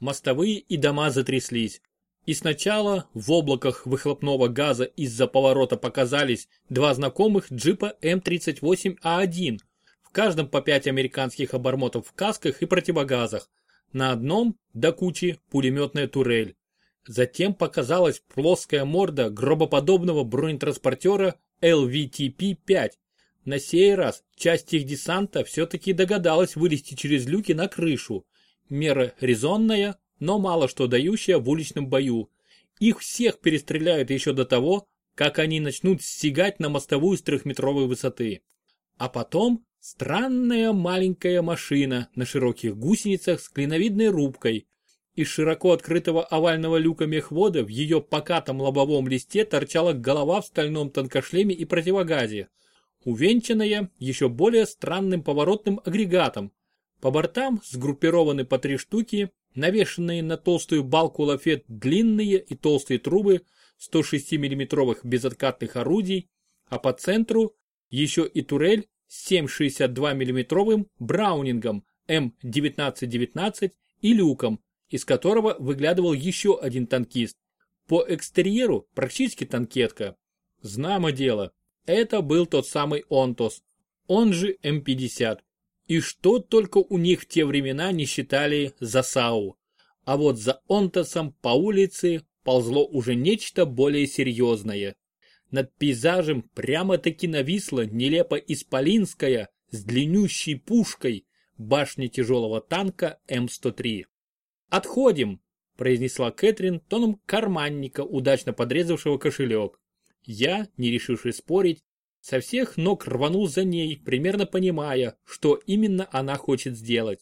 мостовые и дома затряслись. И сначала в облаках выхлопного газа из-за поворота показались два знакомых джипа М38А1, в каждом по пять американских обормотов в касках и противогазах, на одном, до кучи, пулеметная турель. Затем показалась плоская морда гробоподобного бронетранспортера LVTP-5. На сей раз часть их десанта все-таки догадалась вылезти через люки на крышу. Мера резонная, но мало что дающая в уличном бою. Их всех перестреляют еще до того, как они начнут стегать на мостовую с трехметровой высоты. А потом странная маленькая машина на широких гусеницах с клиновидной рубкой. Из широко открытого овального люка мехвода в ее покатом лобовом листе торчала голова в стальном тонкошлеме и противогазе, увенчанная еще более странным поворотным агрегатом. По бортам сгруппированы по три штуки навешенные на толстую балку лафет длинные и толстые трубы 106 миллиметровых безоткатных орудий, а по центру еще и турель с 7,62 миллиметровым браунингом М1919 и люком, из которого выглядывал еще один танкист. По экстерьеру практически танкетка. Знамо дело, это был тот самый Онтос, он же М50. И что только у них в те времена не считали за САУ. А вот за Онтосом по улице ползло уже нечто более серьезное. Над пейзажем прямо-таки нависла нелепо исполинская с длиннющей пушкой башня тяжелого танка М103. «Отходим!» – произнесла Кэтрин тоном карманника, удачно подрезавшего кошелек. Я, не решивший спорить, со всех ног рванул за ней, примерно понимая, что именно она хочет сделать.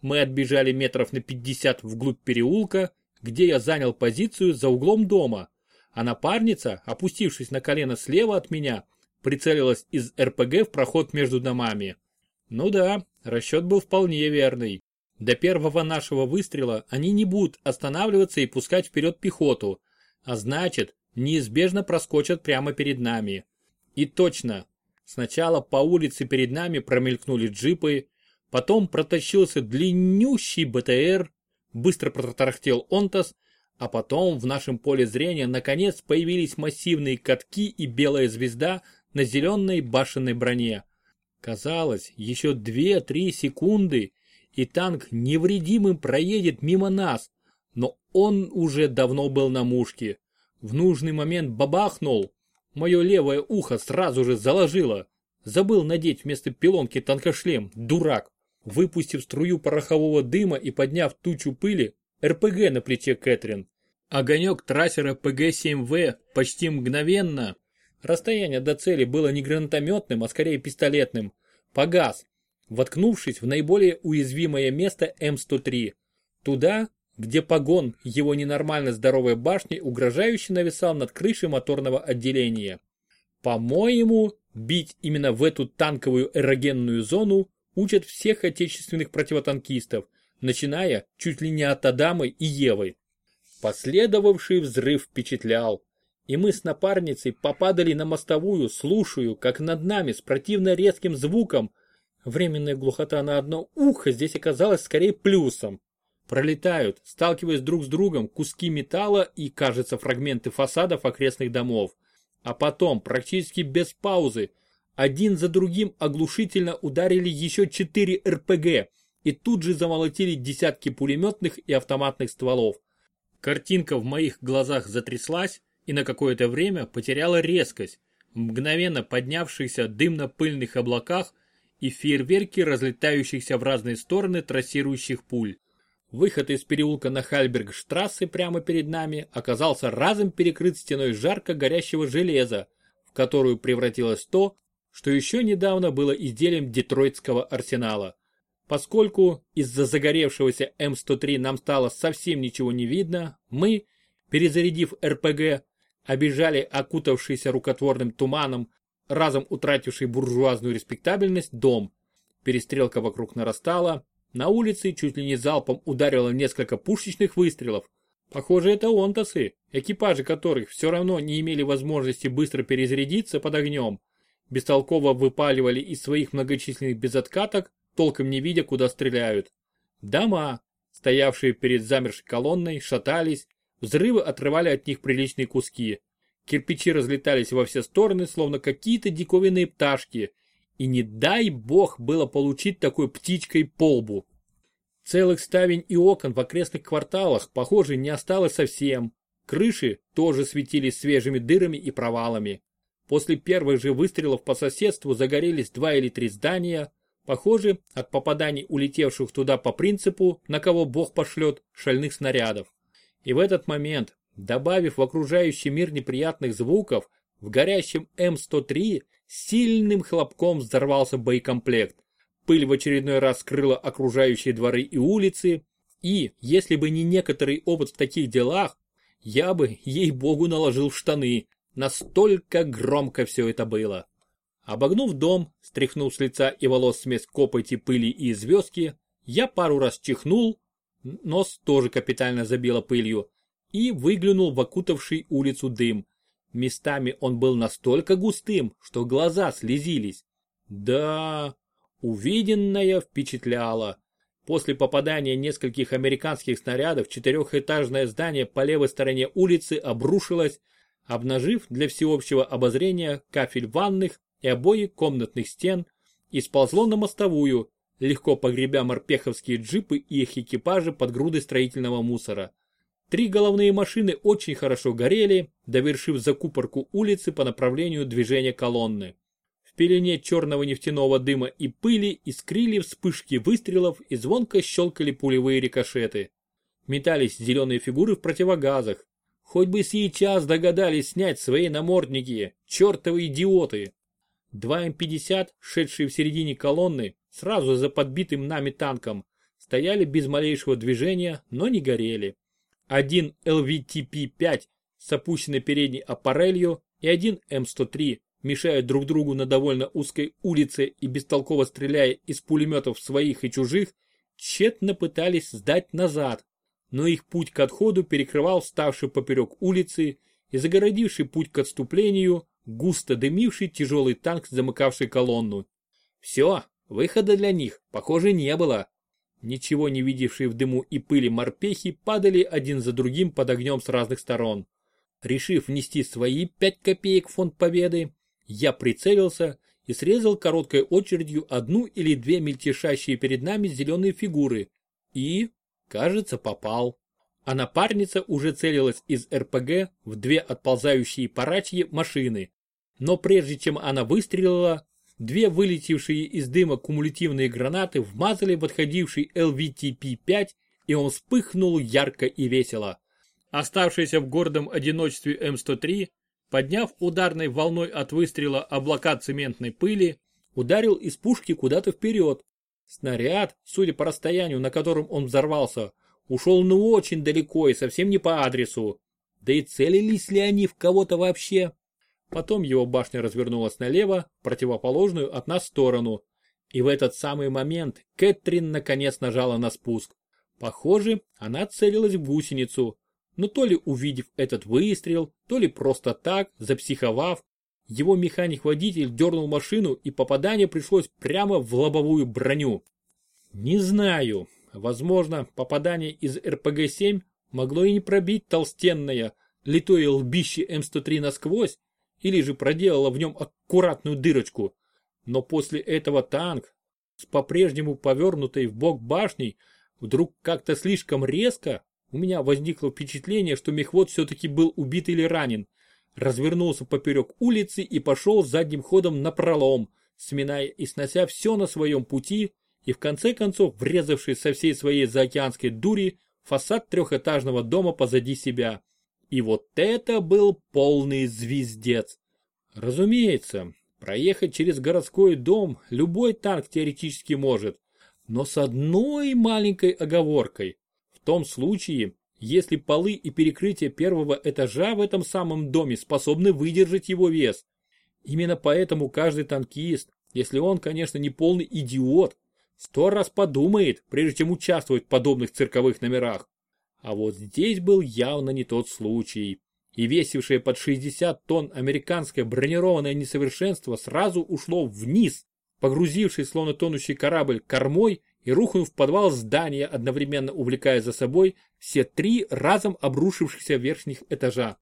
Мы отбежали метров на 50 вглубь переулка, где я занял позицию за углом дома, а напарница, опустившись на колено слева от меня, прицелилась из РПГ в проход между домами. Ну да, расчет был вполне верный. До первого нашего выстрела они не будут останавливаться и пускать вперед пехоту, а значит, неизбежно проскочат прямо перед нами. И точно, сначала по улице перед нами промелькнули джипы, потом протащился длиннющий БТР, быстро протарахтел Онтас, а потом в нашем поле зрения наконец появились массивные катки и белая звезда на зеленой башенной броне. Казалось, еще 2-3 секунды, и танк невредимым проедет мимо нас, но он уже давно был на мушке. В нужный момент бабахнул, Мое левое ухо сразу же заложило. Забыл надеть вместо пилонки танкошлем, дурак. Выпустив струю порохового дыма и подняв тучу пыли, РПГ на плече Кэтрин. Огонек трассера ПГ-7В почти мгновенно, расстояние до цели было не гранатометным, а скорее пистолетным, погас, воткнувшись в наиболее уязвимое место М103. Туда, где погон его ненормально здоровой башни угрожающе нависал над крышей моторного отделения. По-моему, бить именно в эту танковую эрогенную зону учат всех отечественных противотанкистов, начиная чуть ли не от Адамы и Евы. Последовавший взрыв впечатлял, и мы с напарницей попадали на мостовую, слушаю, как над нами с противно резким звуком, временная глухота на одно ухо здесь оказалась скорее плюсом, Пролетают, сталкиваясь друг с другом, куски металла и, кажется, фрагменты фасадов окрестных домов. А потом, практически без паузы, один за другим оглушительно ударили еще четыре РПГ и тут же замолотили десятки пулеметных и автоматных стволов. Картинка в моих глазах затряслась и на какое-то время потеряла резкость, мгновенно поднявшихся дымно-пыльных облаках и фейерверки разлетающихся в разные стороны трассирующих пуль. Выход из переулка на Хальбергштрассе прямо перед нами оказался разом перекрыт стеной жарко горящего железа, в которую превратилось то, что еще недавно было изделием детройтского арсенала. Поскольку из-за загоревшегося М103 нам стало совсем ничего не видно, мы, перезарядив РПГ, обижали окутавшийся рукотворным туманом, разом утративший буржуазную респектабельность, дом. Перестрелка вокруг нарастала, на улице чуть ли не залпом ударило несколько пушечных выстрелов. Похоже, это онтасы, экипажи которых все равно не имели возможности быстро перезарядиться под огнем. Бестолково выпаливали из своих многочисленных безоткаток, толком не видя, куда стреляют. Дома, стоявшие перед замершей колонной, шатались, взрывы отрывали от них приличные куски. Кирпичи разлетались во все стороны, словно какие-то диковинные пташки, и не дай бог было получить такой птичкой полбу. Целых ставень и окон в окрестных кварталах, похоже, не осталось совсем. Крыши тоже светились свежими дырами и провалами. После первых же выстрелов по соседству загорелись два или три здания, похоже, от попаданий улетевших туда по принципу, на кого бог пошлет, шальных снарядов. И в этот момент, добавив в окружающий мир неприятных звуков, в горящем М103 сильным хлопком взорвался боекомплект. Пыль в очередной раз скрыла окружающие дворы и улицы, и, если бы не некоторый опыт в таких делах, я бы, ей-богу, наложил в штаны. Настолько громко все это было. Обогнув дом, стряхнув с лица и волос смесь копоти, пыли и звездки, я пару раз чихнул, нос тоже капитально забило пылью, и выглянул в окутавший улицу дым. Местами он был настолько густым, что глаза слезились. Да, увиденное впечатляло. После попадания нескольких американских снарядов четырехэтажное здание по левой стороне улицы обрушилось, обнажив для всеобщего обозрения кафель ванных и обои комнатных стен и сползло на мостовую, легко погребя морпеховские джипы и их экипажи под грудой строительного мусора. Три головные машины очень хорошо горели, довершив закупорку улицы по направлению движения колонны пелене черного нефтяного дыма и пыли искрили вспышки выстрелов и звонко щелкали пулевые рикошеты. Метались зеленые фигуры в противогазах. Хоть бы сейчас догадались снять свои намордники, чертовы идиоты. Два М-50, шедшие в середине колонны, сразу за подбитым нами танком, стояли без малейшего движения, но не горели. Один ЛВТП-5 с опущенной передней аппарелью и один М103 мешая друг другу на довольно узкой улице и бестолково стреляя из пулеметов своих и чужих, тщетно пытались сдать назад, но их путь к отходу перекрывал ставший поперек улицы и загородивший путь к отступлению густо дымивший тяжелый танк, замыкавший колонну. Все, выхода для них, похоже, не было. Ничего не видевшие в дыму и пыли морпехи падали один за другим под огнем с разных сторон. Решив внести свои пять копеек в фонд победы, я прицелился и срезал короткой очередью одну или две мельтешащие перед нами зеленые фигуры. И, кажется, попал. А напарница уже целилась из РПГ в две отползающие парачьи машины. Но прежде чем она выстрелила, две вылетевшие из дыма кумулятивные гранаты вмазали в отходивший ЛВТП-5, и он вспыхнул ярко и весело. Оставшийся в гордом одиночестве М103 подняв ударной волной от выстрела облака цементной пыли, ударил из пушки куда-то вперед. Снаряд, судя по расстоянию, на котором он взорвался, ушел ну очень далеко и совсем не по адресу. Да и целились ли они в кого-то вообще? Потом его башня развернулась налево, противоположную от нас сторону. И в этот самый момент Кэтрин наконец нажала на спуск. Похоже, она целилась в гусеницу, но то ли увидев этот выстрел, то ли просто так, запсиховав, его механик-водитель дернул машину и попадание пришлось прямо в лобовую броню. Не знаю, возможно, попадание из РПГ-7 могло и не пробить толстенное, литое лбище М103 насквозь, или же проделало в нем аккуратную дырочку. Но после этого танк, с по-прежнему повернутой в бок башней, вдруг как-то слишком резко, у меня возникло впечатление, что мехвод все-таки был убит или ранен. Развернулся поперек улицы и пошел задним ходом на пролом, сминая и снося все на своем пути и в конце концов врезавшись со всей своей заокеанской дури фасад трехэтажного дома позади себя. И вот это был полный звездец. Разумеется, проехать через городской дом любой танк теоретически может, но с одной маленькой оговоркой том случае, если полы и перекрытие первого этажа в этом самом доме способны выдержать его вес. Именно поэтому каждый танкист, если он, конечно, не полный идиот, сто раз подумает, прежде чем участвовать в подобных цирковых номерах. А вот здесь был явно не тот случай. И весившее под 60 тонн американское бронированное несовершенство сразу ушло вниз, погрузившись словно тонущий корабль кормой и рухнул в подвал здания, одновременно увлекая за собой все три разом обрушившихся верхних этажа.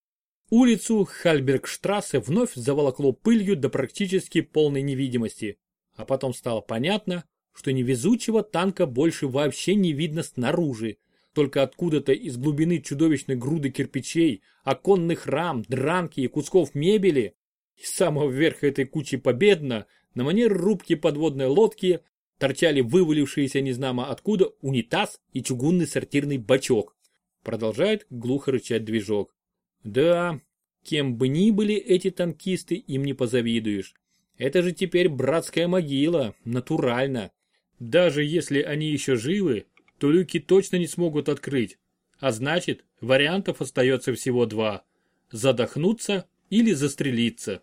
Улицу Хальбергштрассе вновь заволокло пылью до практически полной невидимости. А потом стало понятно, что невезучего танка больше вообще не видно снаружи. Только откуда-то из глубины чудовищной груды кирпичей, оконных рам, дранки и кусков мебели, из самого верха этой кучи победно, на манер рубки подводной лодки, торчали вывалившиеся незнамо откуда унитаз и чугунный сортирный бачок. Продолжает глухо рычать движок. Да, кем бы ни были эти танкисты, им не позавидуешь. Это же теперь братская могила, натурально. Даже если они еще живы, то люки точно не смогут открыть. А значит, вариантов остается всего два. Задохнуться или застрелиться.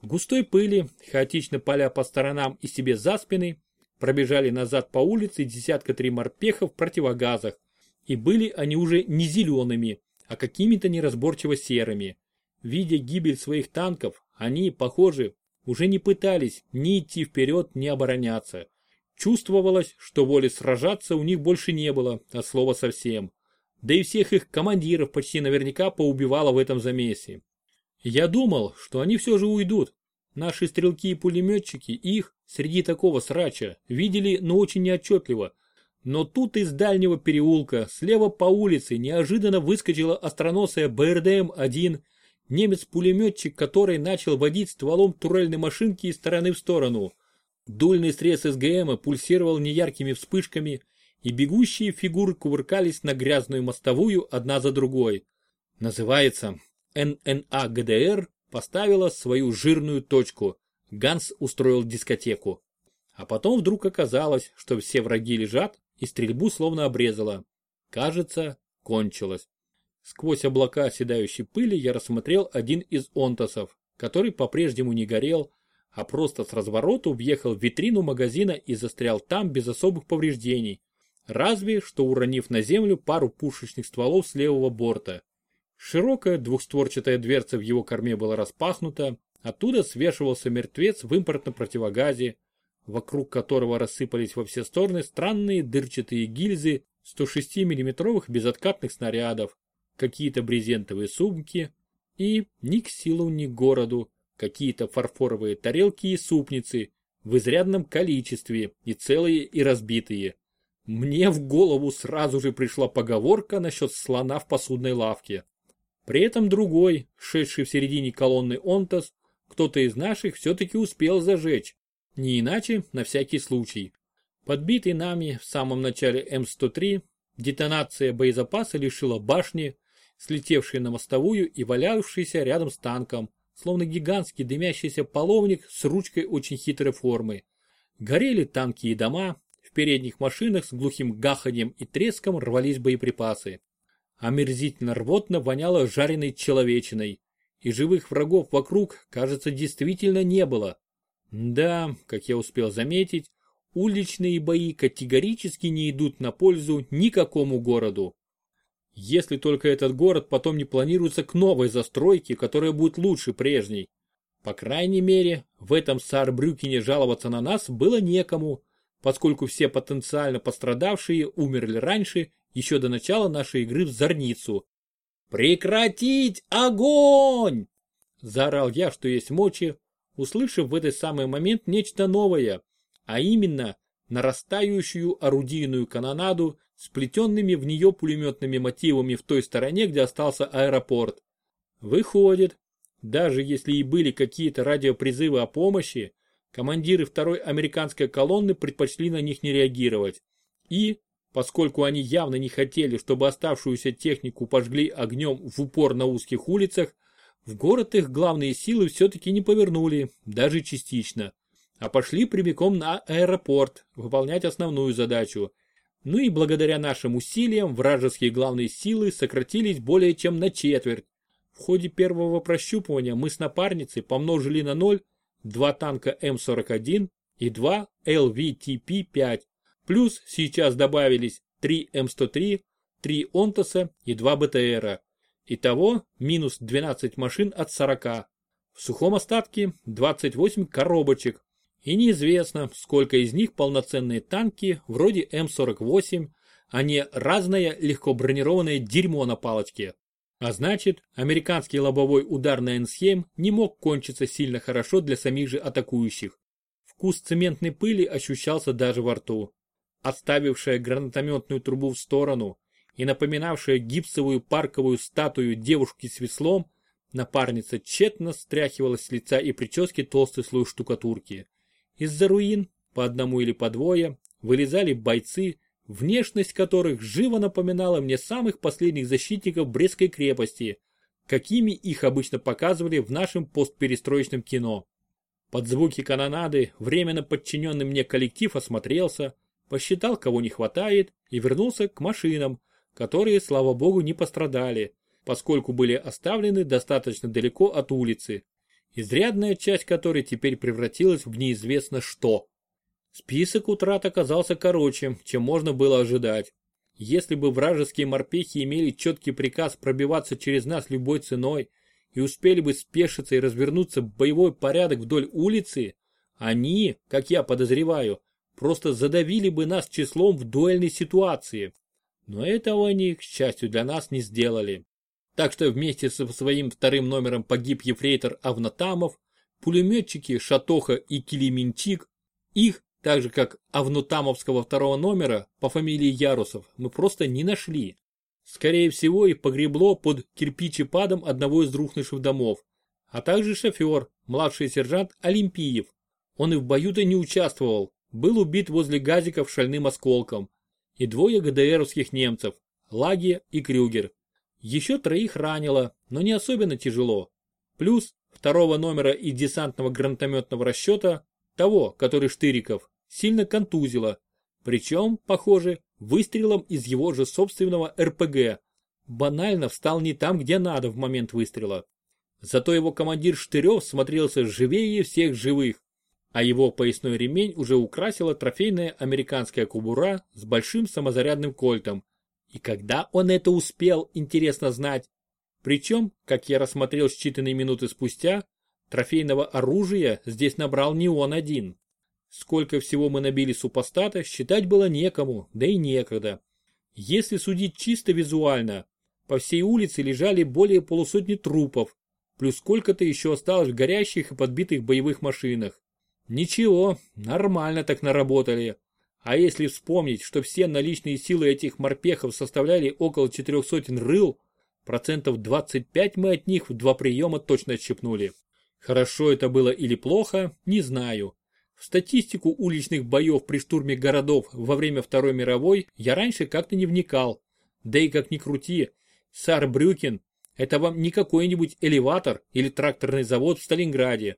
В густой пыли, хаотично поля по сторонам и себе за спины, пробежали назад по улице десятка три морпехов в противогазах. И были они уже не зелеными, а какими-то неразборчиво серыми. Видя гибель своих танков, они, похоже, уже не пытались ни идти вперед, ни обороняться. Чувствовалось, что воли сражаться у них больше не было, от слова совсем. Да и всех их командиров почти наверняка поубивало в этом замесе. Я думал, что они все же уйдут. Наши стрелки и пулеметчики их, среди такого срача, видели, но очень неотчетливо. Но тут из дальнего переулка, слева по улице, неожиданно выскочила остроносая БРДМ-1, немец-пулеметчик, который начал водить стволом турельной машинки из стороны в сторону. Дульный срез СГМа пульсировал неяркими вспышками, и бегущие фигуры кувыркались на грязную мостовую одна за другой. Называется ННА ГДР поставила свою жирную точку. Ганс устроил дискотеку. А потом вдруг оказалось, что все враги лежат и стрельбу словно обрезало. Кажется, кончилось. Сквозь облака оседающей пыли я рассмотрел один из онтосов, который по-прежнему не горел, а просто с развороту въехал в витрину магазина и застрял там без особых повреждений, разве что уронив на землю пару пушечных стволов с левого борта. Широкая двухстворчатая дверца в его корме была распахнута, оттуда свешивался мертвец в импортном противогазе, вокруг которого рассыпались во все стороны странные дырчатые гильзы 106 миллиметровых безоткатных снарядов, какие-то брезентовые сумки и ни к силу, ни к городу, какие-то фарфоровые тарелки и супницы в изрядном количестве и целые и разбитые. Мне в голову сразу же пришла поговорка насчет слона в посудной лавке. При этом другой, шедший в середине колонны Онтас, кто-то из наших все-таки успел зажечь, не иначе на всякий случай. Подбитый нами в самом начале М103, детонация боезапаса лишила башни, слетевшей на мостовую и валявшейся рядом с танком, словно гигантский дымящийся половник с ручкой очень хитрой формы. Горели танки и дома, в передних машинах с глухим гаханьем и треском рвались боеприпасы. Омерзительно рвотно воняло жареной человечиной, и живых врагов вокруг, кажется, действительно не было. Да, как я успел заметить, уличные бои категорически не идут на пользу никакому городу. Если только этот город потом не планируется к новой застройке, которая будет лучше прежней. По крайней мере, в этом Саарбрюкене жаловаться на нас было некому, поскольку все потенциально пострадавшие умерли раньше, еще до начала нашей игры в Зорницу. «Прекратить огонь!» Заорал я, что есть мочи, услышав в этот самый момент нечто новое, а именно нарастающую орудийную канонаду с плетенными в нее пулеметными мотивами в той стороне, где остался аэропорт. Выходит, даже если и были какие-то радиопризывы о помощи, командиры второй американской колонны предпочли на них не реагировать. И, поскольку они явно не хотели, чтобы оставшуюся технику пожгли огнем в упор на узких улицах, в город их главные силы все-таки не повернули, даже частично, а пошли прямиком на аэропорт выполнять основную задачу. Ну и благодаря нашим усилиям вражеские главные силы сократились более чем на четверть. В ходе первого прощупывания мы с напарницей помножили на ноль два танка М41 и два ЛВТП-5, плюс сейчас добавились три М103, три Онтоса и два БТРа. Итого минус 12 машин от 40. В сухом остатке 28 коробочек. И неизвестно, сколько из них полноценные танки вроде М-48, а не разное легко бронированное дерьмо на палочке. А значит, американский лобовой удар на Энсхейм не мог кончиться сильно хорошо для самих же атакующих. Вкус цементной пыли ощущался даже во рту. Отставившая гранатометную трубу в сторону и напоминавшая гипсовую парковую статую девушки с веслом, напарница тщетно стряхивала с лица и прически толстый слой штукатурки. Из-за руин, по одному или по двое, вылезали бойцы, внешность которых живо напоминала мне самых последних защитников Брестской крепости, какими их обычно показывали в нашем постперестроечном кино. Под звуки канонады временно подчиненный мне коллектив осмотрелся, посчитал, кого не хватает, и вернулся к машинам, которые, слава богу, не пострадали, поскольку были оставлены достаточно далеко от улицы, изрядная часть которой теперь превратилась в неизвестно что. Список утрат оказался короче, чем можно было ожидать. Если бы вражеские морпехи имели четкий приказ пробиваться через нас любой ценой и успели бы спешиться и развернуться боевой порядок вдоль улицы, они, как я подозреваю, просто задавили бы нас числом в дуэльной ситуации. Но этого они, к счастью для нас, не сделали. Так что вместе со своим вторым номером погиб ефрейтор Авнотамов, пулеметчики Шатоха и Килименчик, их так же как Авнутамовского второго номера по фамилии Ярусов мы просто не нашли. Скорее всего их погребло под кирпичепадом одного из рухнувших домов, а также шофер, младший сержант Олимпиев. Он и в бою-то не участвовал, был убит возле газиков шальным осколком. И двое ГДРовских немцев, Лаги и Крюгер. Еще троих ранило, но не особенно тяжело. Плюс второго номера из десантного гранатометного расчета того, который Штыриков, сильно контузило. Причем, похоже, выстрелом из его же собственного РПГ. Банально встал не там, где надо в момент выстрела. Зато его командир Штырев смотрелся живее всех живых. А его поясной ремень уже украсила трофейная американская кубура с большим самозарядным кольтом. И когда он это успел, интересно знать. Причем, как я рассмотрел считанные минуты спустя, Трофейного оружия здесь набрал не он один. Сколько всего мы набили супостата, считать было некому, да и некогда. Если судить чисто визуально, по всей улице лежали более полусотни трупов, плюс сколько-то еще осталось в горящих и подбитых боевых машинах. Ничего, нормально так наработали. А если вспомнить, что все наличные силы этих морпехов составляли около четырех сотен рыл, процентов 25 мы от них в два приема точно отщепнули. Хорошо это было или плохо, не знаю. В статистику уличных боев при штурме городов во время Второй мировой я раньше как-то не вникал. Да и как ни крути, Сарбрюкен – это вам не какой-нибудь элеватор или тракторный завод в Сталинграде.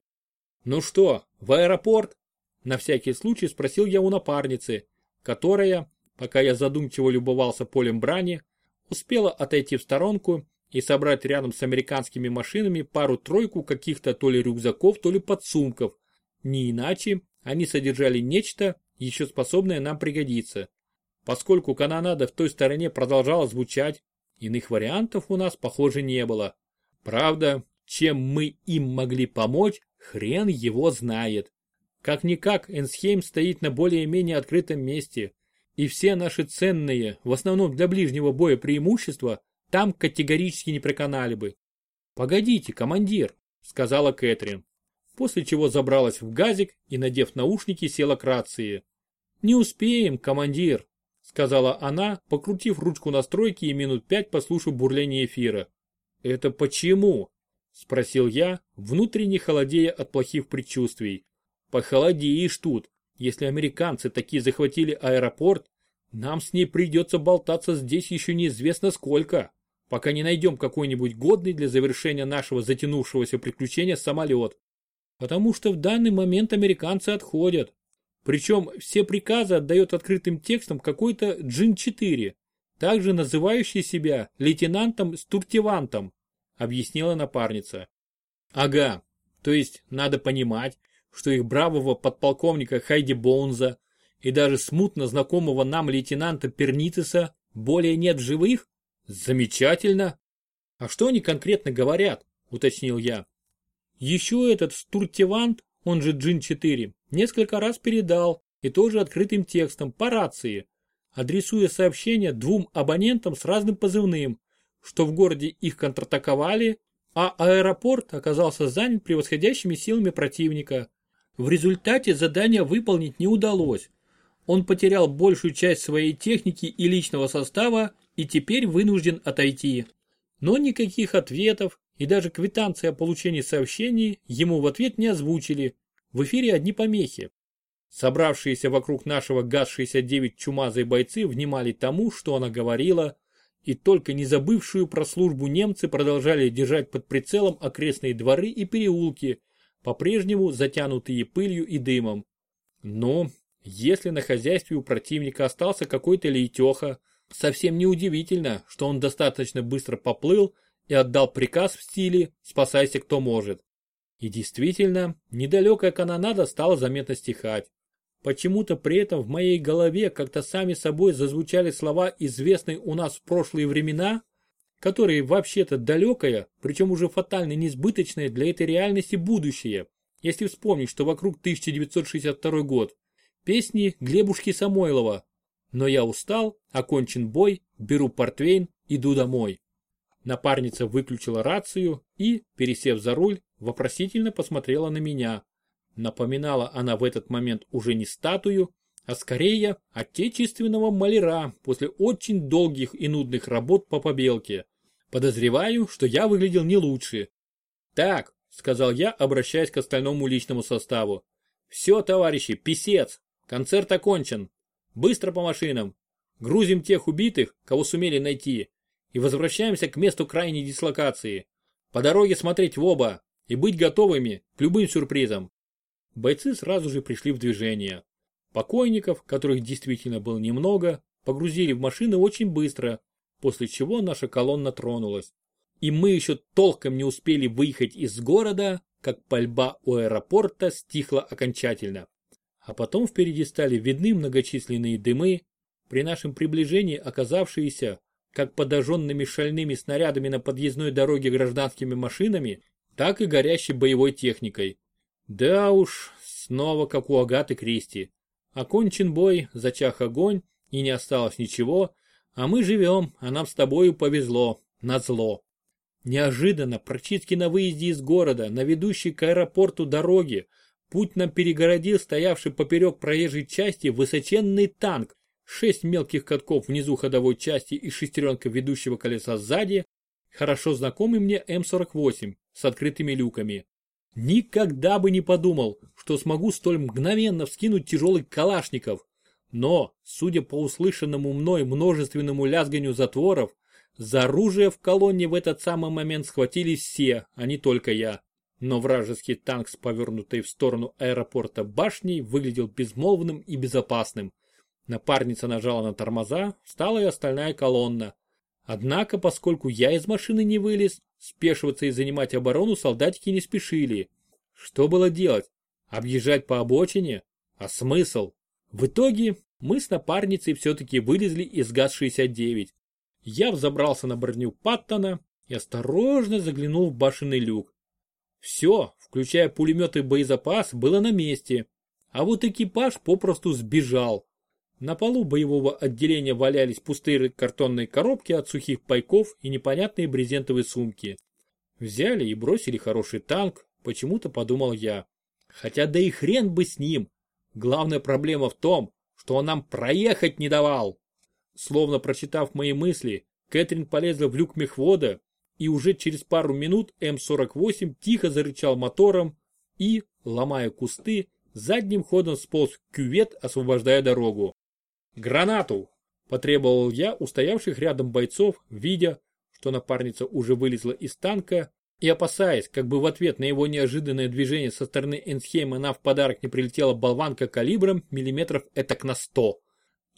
Ну что, в аэропорт? На всякий случай спросил я у напарницы, которая, пока я задумчиво любовался полем брани, успела отойти в сторонку и собрать рядом с американскими машинами пару-тройку каких-то то ли рюкзаков, то ли подсумков. Не иначе они содержали нечто, еще способное нам пригодиться. Поскольку канонада в той стороне продолжала звучать, иных вариантов у нас, похоже, не было. Правда, чем мы им могли помочь, хрен его знает. Как-никак Энсхейм стоит на более-менее открытом месте, и все наши ценные, в основном для ближнего боя преимущества, там категорически не проканали бы. «Погодите, командир», — сказала Кэтрин, после чего забралась в газик и, надев наушники, села к рации. «Не успеем, командир», — сказала она, покрутив ручку настройки и минут пять послушав бурление эфира. «Это почему?» — спросил я, внутренне холодея от плохих предчувствий. «Похолодеешь тут. Если американцы такие захватили аэропорт, нам с ней придется болтаться здесь еще неизвестно сколько» пока не найдем какой-нибудь годный для завершения нашего затянувшегося приключения самолет. Потому что в данный момент американцы отходят. Причем все приказы отдает открытым текстом какой-то Джин-4, также называющий себя лейтенантом Стуртевантом, объяснила напарница. Ага, то есть надо понимать, что их бравого подполковника Хайди Боунза и даже смутно знакомого нам лейтенанта Пернитеса более нет в живых? Замечательно. А что они конкретно говорят, уточнил я. Еще этот Стуртевант, он же Джин-4, несколько раз передал, и тоже открытым текстом, по рации, адресуя сообщение двум абонентам с разным позывным, что в городе их контратаковали, а аэропорт оказался занят превосходящими силами противника. В результате задание выполнить не удалось. Он потерял большую часть своей техники и личного состава и теперь вынужден отойти. Но никаких ответов и даже квитанции о получении сообщений ему в ответ не озвучили. В эфире одни помехи. Собравшиеся вокруг нашего ГАЗ-69 чумазые бойцы внимали тому, что она говорила, и только не забывшую про службу немцы продолжали держать под прицелом окрестные дворы и переулки, по-прежнему затянутые пылью и дымом. Но, если на хозяйстве у противника остался какой-то лейтеха, совсем неудивительно, что он достаточно быстро поплыл и отдал приказ в стиле «спасайся кто может». И действительно, недалекая канонада стала заметно стихать. Почему-то при этом в моей голове как-то сами собой зазвучали слова известные у нас в прошлые времена, которые вообще-то далекое, причем уже фатально несбыточное для этой реальности будущее, если вспомнить, что вокруг 1962 год. Песни Глебушки Самойлова. Но я устал, окончен бой, беру портвейн, иду домой. Напарница выключила рацию и, пересев за руль, вопросительно посмотрела на меня. Напоминала она в этот момент уже не статую, а скорее отечественного маляра после очень долгих и нудных работ по побелке. Подозреваю, что я выглядел не лучше. Так, сказал я, обращаясь к остальному личному составу. Все, товарищи, писец, концерт окончен. Быстро по машинам. Грузим тех убитых, кого сумели найти, и возвращаемся к месту крайней дислокации. По дороге смотреть в оба и быть готовыми к любым сюрпризам. Бойцы сразу же пришли в движение. Покойников, которых действительно было немного, погрузили в машины очень быстро, после чего наша колонна тронулась. И мы еще толком не успели выехать из города, как пальба у аэропорта стихла окончательно. А потом впереди стали видны многочисленные дымы, при нашем приближении оказавшиеся как подожженными шальными снарядами на подъездной дороге гражданскими машинами, так и горящей боевой техникой. Да уж, снова как у Агаты Кристи. Окончен бой, зачах огонь, и не осталось ничего, а мы живем, а нам с тобою повезло, назло. Неожиданно, практически на выезде из города, на ведущей к аэропорту дороге, путь нам перегородил стоявший поперек проезжей части высоченный танк, шесть мелких катков внизу ходовой части и шестеренка ведущего колеса сзади, хорошо знакомый мне М48 с открытыми люками. Никогда бы не подумал, что смогу столь мгновенно вскинуть тяжелый калашников. Но, судя по услышанному мной множественному лязганию затворов, за оружие в колонне в этот самый момент схватились все, а не только я. Но вражеский танк с повернутой в сторону аэропорта башней выглядел безмолвным и безопасным. Напарница нажала на тормоза, встала и остальная колонна. Однако, поскольку я из машины не вылез, спешиваться и занимать оборону солдатики не спешили. Что было делать? Объезжать по обочине? А смысл? В итоге мы с напарницей все-таки вылезли из ГАЗ-69. Я взобрался на броню Паттона и осторожно заглянул в башенный люк. Все, включая пулемет и боезапас, было на месте. А вот экипаж попросту сбежал. На полу боевого отделения валялись пустые картонные коробки от сухих пайков и непонятные брезентовые сумки. Взяли и бросили хороший танк, почему-то подумал я. Хотя да и хрен бы с ним. Главная проблема в том, что он нам проехать не давал. Словно прочитав мои мысли, Кэтрин полезла в люк мехвода, и уже через пару минут М-48 тихо зарычал мотором и, ломая кусты, задним ходом сполз в кювет, освобождая дорогу. «Гранату!» – потребовал я у стоявших рядом бойцов, видя, что напарница уже вылезла из танка и опасаясь, как бы в ответ на его неожиданное движение со стороны Энсхейма нам в подарок не прилетела болванка калибром миллиметров этак на сто.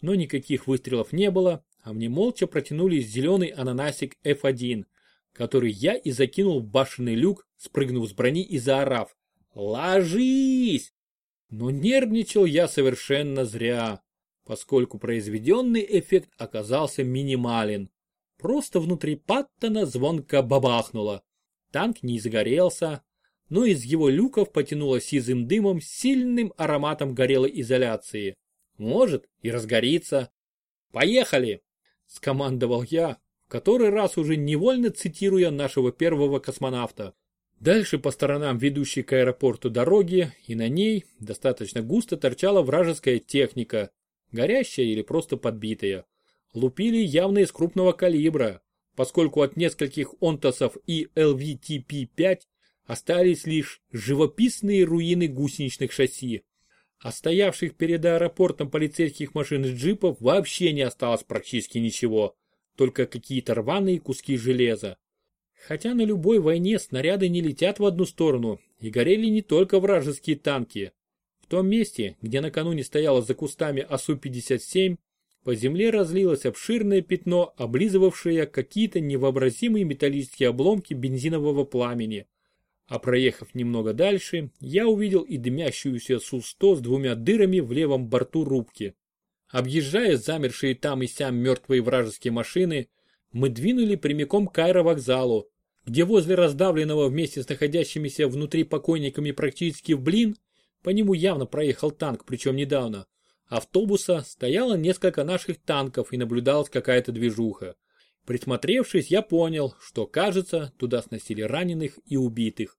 Но никаких выстрелов не было, а мне молча протянули зеленый ананасик F1, который я и закинул в башенный люк, спрыгнув с брони и заорав «Ложись!». Но нервничал я совершенно зря поскольку произведенный эффект оказался минимален. Просто внутри Паттона звонко бабахнуло. Танк не изгорелся, но из его люков потянуло сизым дымом с сильным ароматом горелой изоляции. Может и разгорится. «Поехали!» – скомандовал я, в который раз уже невольно цитируя нашего первого космонавта. Дальше по сторонам ведущей к аэропорту дороги и на ней достаточно густо торчала вражеская техника, горящая или просто подбитая. Лупили явно из крупного калибра, поскольку от нескольких онтосов и ЛВТП-5 остались лишь живописные руины гусеничных шасси. А стоявших перед аэропортом полицейских машин и джипов вообще не осталось практически ничего, только какие-то рваные куски железа. Хотя на любой войне снаряды не летят в одну сторону, и горели не только вражеские танки. В том месте, где накануне стояло за кустами АСУ-57, по земле разлилось обширное пятно, облизывавшее какие-то невообразимые металлические обломки бензинового пламени. А проехав немного дальше, я увидел и дымящуюся Су-100 с двумя дырами в левом борту рубки. Объезжая замершие там и сям мертвые вражеские машины, мы двинули прямиком к аэровокзалу, где возле раздавленного вместе с находящимися внутри покойниками практически в блин, по нему явно проехал танк, причем недавно, автобуса стояло несколько наших танков и наблюдалась какая-то движуха. Присмотревшись, я понял, что, кажется, туда сносили раненых и убитых.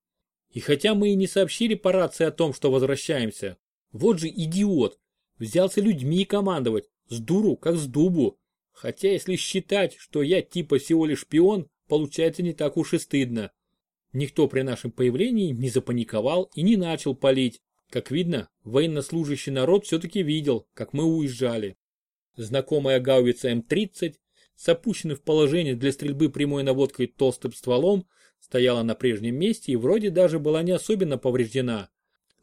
И хотя мы и не сообщили по рации о том, что возвращаемся, вот же идиот, взялся людьми командовать, с дуру, как с дубу. Хотя если считать, что я типа всего лишь шпион, получается не так уж и стыдно. Никто при нашем появлении не запаниковал и не начал палить. Как видно, военнослужащий народ все-таки видел, как мы уезжали. Знакомая гаубица М-30 с в положение для стрельбы прямой наводкой толстым стволом, стояла на прежнем месте и вроде даже была не особенно повреждена.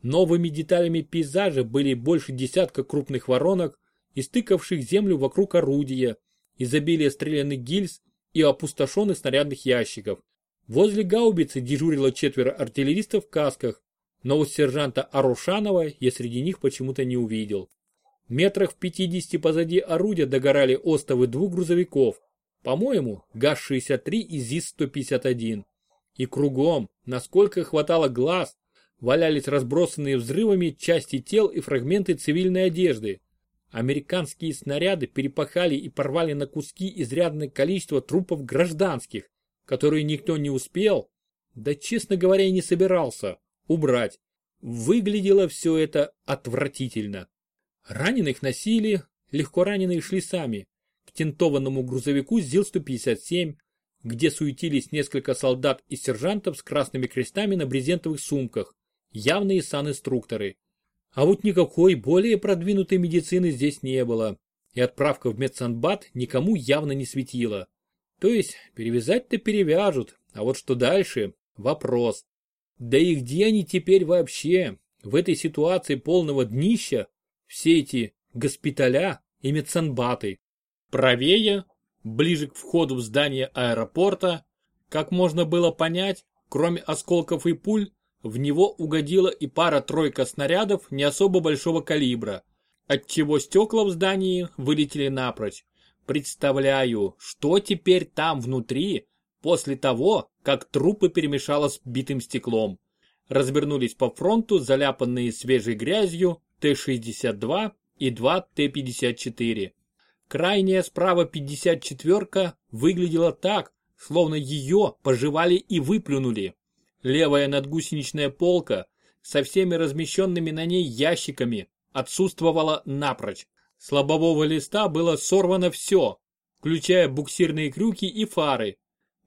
Новыми деталями пейзажа были больше десятка крупных воронок, истыкавших землю вокруг орудия, изобилие стрелянных гильз и опустошенных снарядных ящиков. Возле гаубицы дежурило четверо артиллеристов в касках, но у сержанта Арушанова я среди них почему-то не увидел. Метрах в 50 позади орудия догорали остовы двух грузовиков, по-моему, ГАЗ-63 и ЗИС-151. И кругом, насколько хватало глаз, валялись разбросанные взрывами части тел и фрагменты цивильной одежды. Американские снаряды перепахали и порвали на куски изрядное количество трупов гражданских, которые никто не успел, да честно говоря и не собирался, убрать. Выглядело все это отвратительно. Раненых носили, легко раненые шли сами, к тентованному грузовику ЗИЛ-157, где суетились несколько солдат и сержантов с красными крестами на брезентовых сумках, явные санинструкторы. А вот никакой более продвинутой медицины здесь не было, и отправка в медсанбат никому явно не светила. То есть перевязать-то перевяжут, а вот что дальше – вопрос. Да и где они теперь вообще, в этой ситуации полного днища, все эти госпиталя и медсанбаты. Правее, ближе к входу в здание аэропорта, как можно было понять, кроме осколков и пуль, в него угодила и пара-тройка снарядов не особо большого калибра, отчего стекла в здании вылетели напрочь. Представляю, что теперь там внутри, после того, как трупы перемешало с битым стеклом. Развернулись по фронту, заляпанные свежей грязью, Т-62 и два Т-54. Крайняя справа 54-ка выглядела так, словно ее пожевали и выплюнули. Левая надгусеничная полка со всеми размещенными на ней ящиками отсутствовала напрочь. С лобового листа было сорвано все, включая буксирные крюки и фары.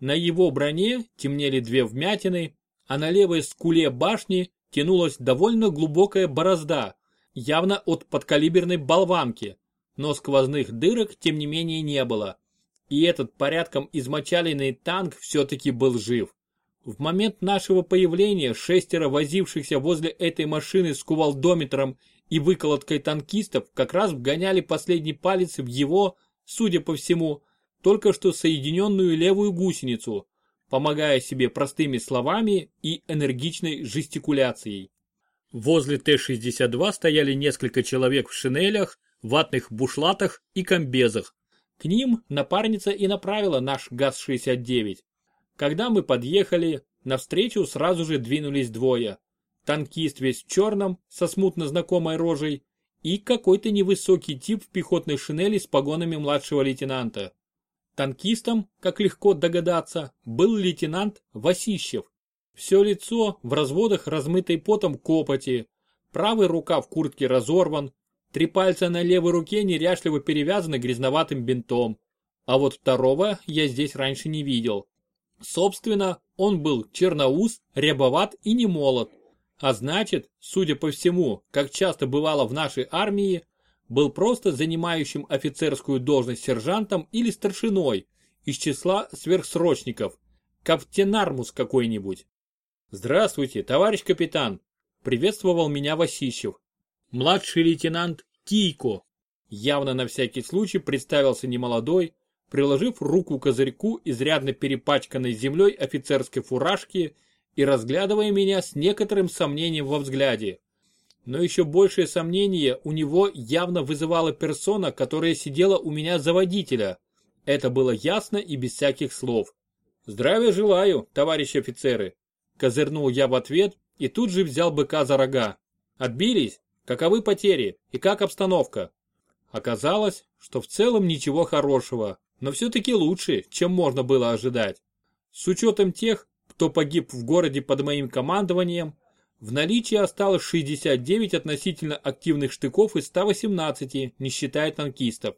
На его броне темнели две вмятины, а на левой скуле башни тянулась довольно глубокая борозда, явно от подкалиберной болванки, но сквозных дырок тем не менее не было. И этот порядком измочаленный танк все-таки был жив. В момент нашего появления шестеро возившихся возле этой машины с кувалдометром и выколоткой танкистов как раз вгоняли последний палец в его, судя по всему, только что соединенную левую гусеницу, помогая себе простыми словами и энергичной жестикуляцией. Возле Т-62 стояли несколько человек в шинелях, ватных бушлатах и комбезах. К ним напарница и направила наш ГАЗ-69. Когда мы подъехали, навстречу сразу же двинулись двое. Танкист весь в черном, со смутно знакомой рожей, и какой-то невысокий тип в пехотной шинели с погонами младшего лейтенанта. Танкистом, как легко догадаться, был лейтенант Васищев. Все лицо в разводах размытой потом копоти, правый рукав куртки разорван, три пальца на левой руке неряшливо перевязаны грязноватым бинтом. А вот второго я здесь раньше не видел. Собственно, он был черноус, рябоват и не молод. А значит, судя по всему, как часто бывало в нашей армии, был просто занимающим офицерскую должность сержантом или старшиной из числа сверхсрочников, каптенармус какой-нибудь. «Здравствуйте, товарищ капитан!» – приветствовал меня Васищев. Младший лейтенант Кийко. Явно на всякий случай представился немолодой, приложив руку к козырьку изрядно перепачканной землей офицерской фуражки и разглядывая меня с некоторым сомнением во взгляде. Но еще большее сомнение у него явно вызывала персона, которая сидела у меня за водителя. Это было ясно и без всяких слов. «Здравия желаю, товарищи офицеры!» Козырнул я в ответ и тут же взял быка за рога. «Отбились? Каковы потери? И как обстановка?» Оказалось, что в целом ничего хорошего, но все-таки лучше, чем можно было ожидать. С учетом тех, кто погиб в городе под моим командованием, в наличии осталось 69 относительно активных штыков из 118, не считая танкистов.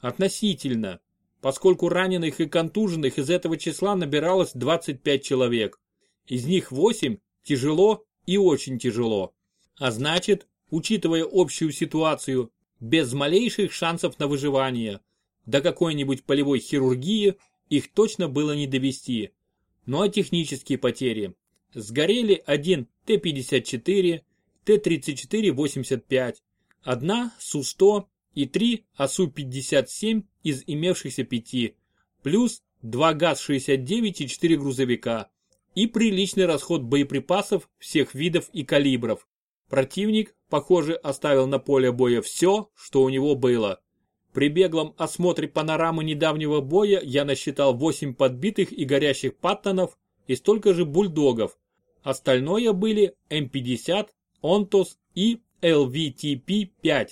Относительно, поскольку раненых и контуженных из этого числа набиралось 25 человек. Из них 8 тяжело и очень тяжело. А значит, учитывая общую ситуацию, без малейших шансов на выживание, до какой-нибудь полевой хирургии их точно было не довести. Ну а технические потери. Сгорели один Т-54, Т-34-85, одна Су-100 и три АСУ-57 из имевшихся пяти, плюс два ГАЗ-69 и четыре грузовика и приличный расход боеприпасов всех видов и калибров. Противник, похоже, оставил на поле боя все, что у него было. При беглом осмотре панорамы недавнего боя я насчитал 8 подбитых и горящих паттонов и столько же бульдогов. Остальное были М50, Онтос и LVTP-5.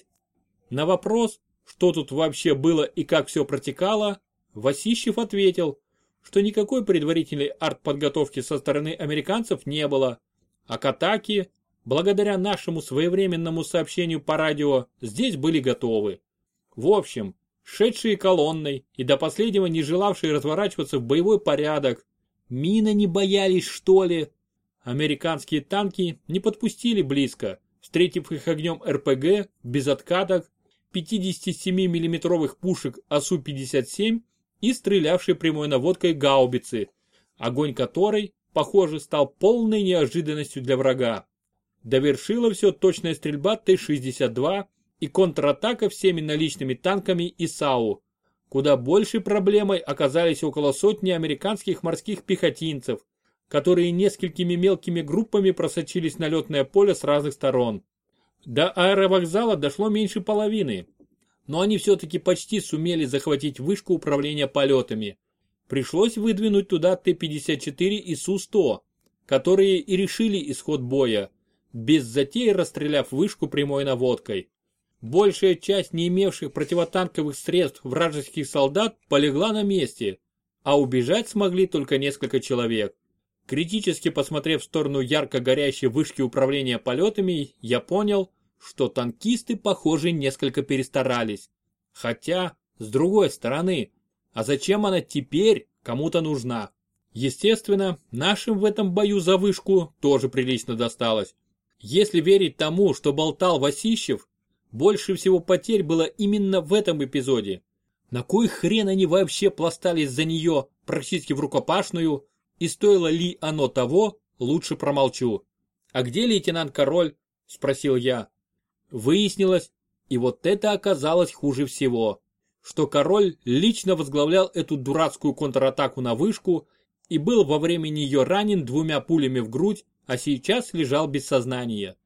На вопрос, что тут вообще было и как все протекало, Васищев ответил, что никакой предварительной артподготовки со стороны американцев не было, а к атаке, благодаря нашему своевременному сообщению по радио, здесь были готовы. В общем, шедшие колонной и до последнего не желавшие разворачиваться в боевой порядок, мины не боялись что ли? Американские танки не подпустили близко, встретив их огнем РПГ, без откаток, 57 миллиметровых пушек АСУ-57 и стрелявшей прямой наводкой гаубицы, огонь которой, похоже, стал полной неожиданностью для врага. Довершила все точная стрельба Т-62 и контратака всеми наличными танками и САУ. Куда большей проблемой оказались около сотни американских морских пехотинцев, которые несколькими мелкими группами просочились на летное поле с разных сторон. До аэровокзала дошло меньше половины, но они все-таки почти сумели захватить вышку управления полетами. Пришлось выдвинуть туда Т-54 и Су-100, которые и решили исход боя, без затей расстреляв вышку прямой наводкой. Большая часть не имевших противотанковых средств вражеских солдат полегла на месте, а убежать смогли только несколько человек. Критически посмотрев в сторону ярко горящей вышки управления полетами, я понял, что танкисты, похоже, несколько перестарались. Хотя, с другой стороны, а зачем она теперь кому-то нужна? Естественно, нашим в этом бою за вышку тоже прилично досталось. Если верить тому, что болтал Васищев, больше всего потерь было именно в этом эпизоде. На кой хрен они вообще пластались за нее практически в рукопашную, и стоило ли оно того, лучше промолчу. «А где лейтенант Король?» – спросил я. Выяснилось, и вот это оказалось хуже всего, что Король лично возглавлял эту дурацкую контратаку на вышку и был во время нее ранен двумя пулями в грудь, а сейчас лежал без сознания.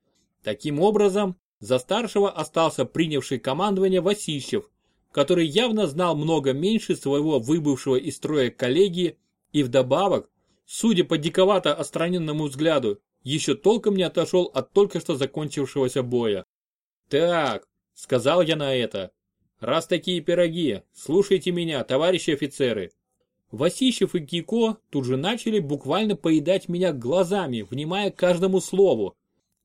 Таким образом, за старшего остался принявший командование Васильев, который явно знал много меньше своего выбывшего из строя коллеги и вдобавок, судя по диковато остраненному взгляду, еще толком не отошел от только что закончившегося боя. «Так», — сказал я на это, — «раз такие пироги, слушайте меня, товарищи офицеры». Васищев и Кико тут же начали буквально поедать меня глазами, внимая каждому слову.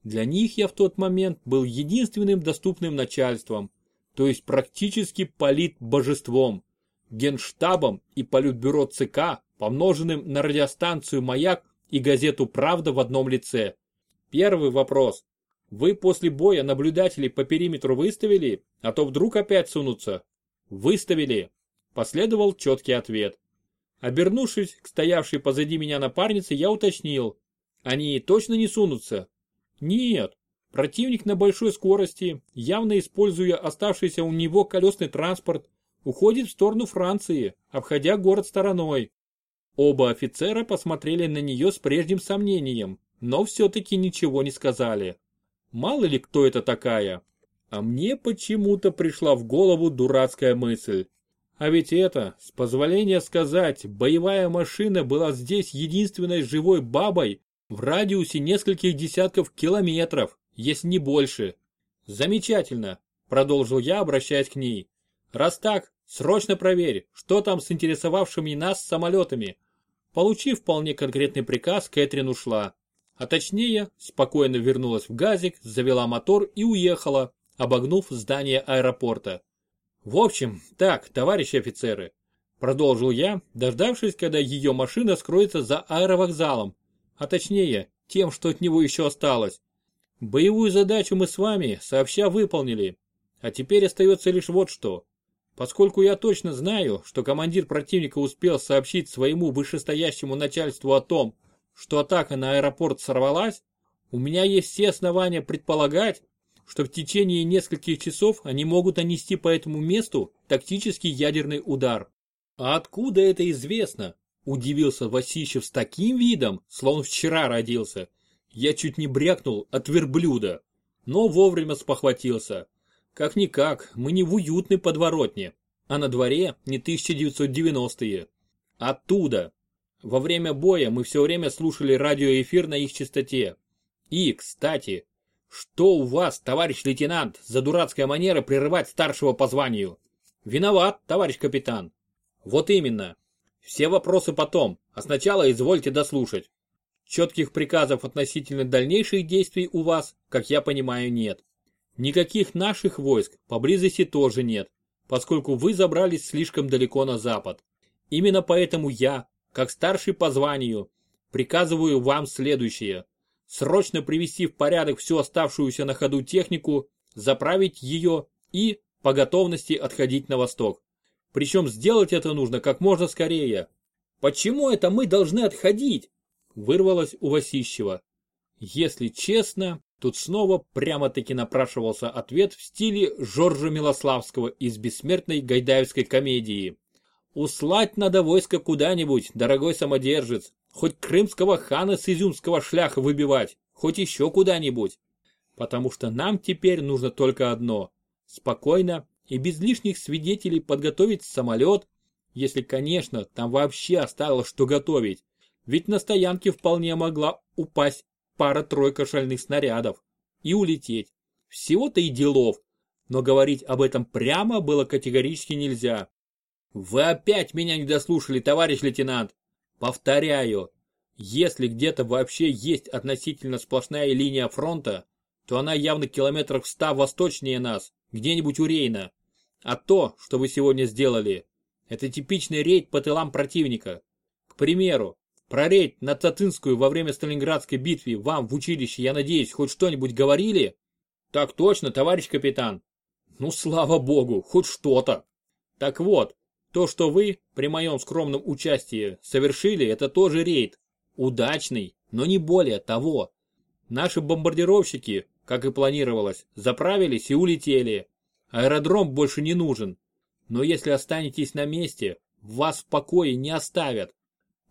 Для них я в тот момент был единственным доступным начальством, то есть практически полит-божеством, генштабом и политбюро ЦК, помноженным на радиостанцию «Маяк» и газету «Правда» в одном лице. Первый вопрос. Вы после боя наблюдателей по периметру выставили, а то вдруг опять сунутся? Выставили. Последовал четкий ответ. Обернувшись к стоявшей позади меня напарнице, я уточнил. Они точно не сунутся? Нет. Противник на большой скорости, явно используя оставшийся у него колесный транспорт, уходит в сторону Франции, обходя город стороной. Оба офицера посмотрели на нее с прежним сомнением, но все-таки ничего не сказали. Мало ли кто это такая. А мне почему-то пришла в голову дурацкая мысль. А ведь это, с позволения сказать, боевая машина была здесь единственной живой бабой в радиусе нескольких десятков километров, если не больше. Замечательно, продолжил я, обращаясь к ней. Раз так, срочно проверь, что там с интересовавшими нас самолетами. Получив вполне конкретный приказ, Кэтрин ушла. А точнее, спокойно вернулась в газик, завела мотор и уехала, обогнув здание аэропорта. В общем, так, товарищи офицеры, продолжил я, дождавшись, когда ее машина скроется за аэровокзалом, а точнее, тем, что от него еще осталось. Боевую задачу мы с вами сообща выполнили, а теперь остается лишь вот что. Поскольку я точно знаю, что командир противника успел сообщить своему вышестоящему начальству о том, что атака на аэропорт сорвалась, у меня есть все основания предполагать, что в течение нескольких часов они могут нанести по этому месту тактический ядерный удар. А откуда это известно? Удивился Васищев с таким видом, словно вчера родился. Я чуть не брякнул от верблюда, но вовремя спохватился. Как-никак, мы не в уютной подворотне, а на дворе не 1990-е. Оттуда. Во время боя мы все время слушали радиоэфир на их частоте. И, кстати, что у вас, товарищ лейтенант, за дурацкая манера прерывать старшего по званию? Виноват, товарищ капитан. Вот именно. Все вопросы потом, а сначала извольте дослушать. Четких приказов относительно дальнейших действий у вас, как я понимаю, нет. Никаких наших войск поблизости тоже нет, поскольку вы забрались слишком далеко на запад. Именно поэтому я, как старший по званию, приказываю вам следующее. Срочно привести в порядок всю оставшуюся на ходу технику, заправить ее и, по готовности, отходить на восток. Причем сделать это нужно как можно скорее. «Почему это мы должны отходить?» вырвалось у Васищева. Если честно, Тут снова прямо-таки напрашивался ответ в стиле Жоржа Милославского из бессмертной гайдаевской комедии. «Услать надо войско куда-нибудь, дорогой самодержец, хоть крымского хана с изюмского шляха выбивать, хоть еще куда-нибудь. Потому что нам теперь нужно только одно – спокойно и без лишних свидетелей подготовить самолет, если, конечно, там вообще осталось что готовить. Ведь на стоянке вполне могла упасть пара-тройка шальных снарядов и улететь. Всего-то и делов, но говорить об этом прямо было категорически нельзя. Вы опять меня не дослушали, товарищ лейтенант. Повторяю, если где-то вообще есть относительно сплошная линия фронта, то она явно километров ста восточнее нас, где-нибудь у Рейна. А то, что вы сегодня сделали, это типичный рейд по тылам противника. К примеру, Прорейд на Цацинскую во время Сталинградской битвы вам в училище, я надеюсь, хоть что-нибудь говорили? Так точно, товарищ капитан. Ну, слава богу, хоть что-то. Так вот, то, что вы при моем скромном участии совершили, это тоже рейд. Удачный, но не более того. Наши бомбардировщики, как и планировалось, заправились и улетели. Аэродром больше не нужен. Но если останетесь на месте, вас в покое не оставят.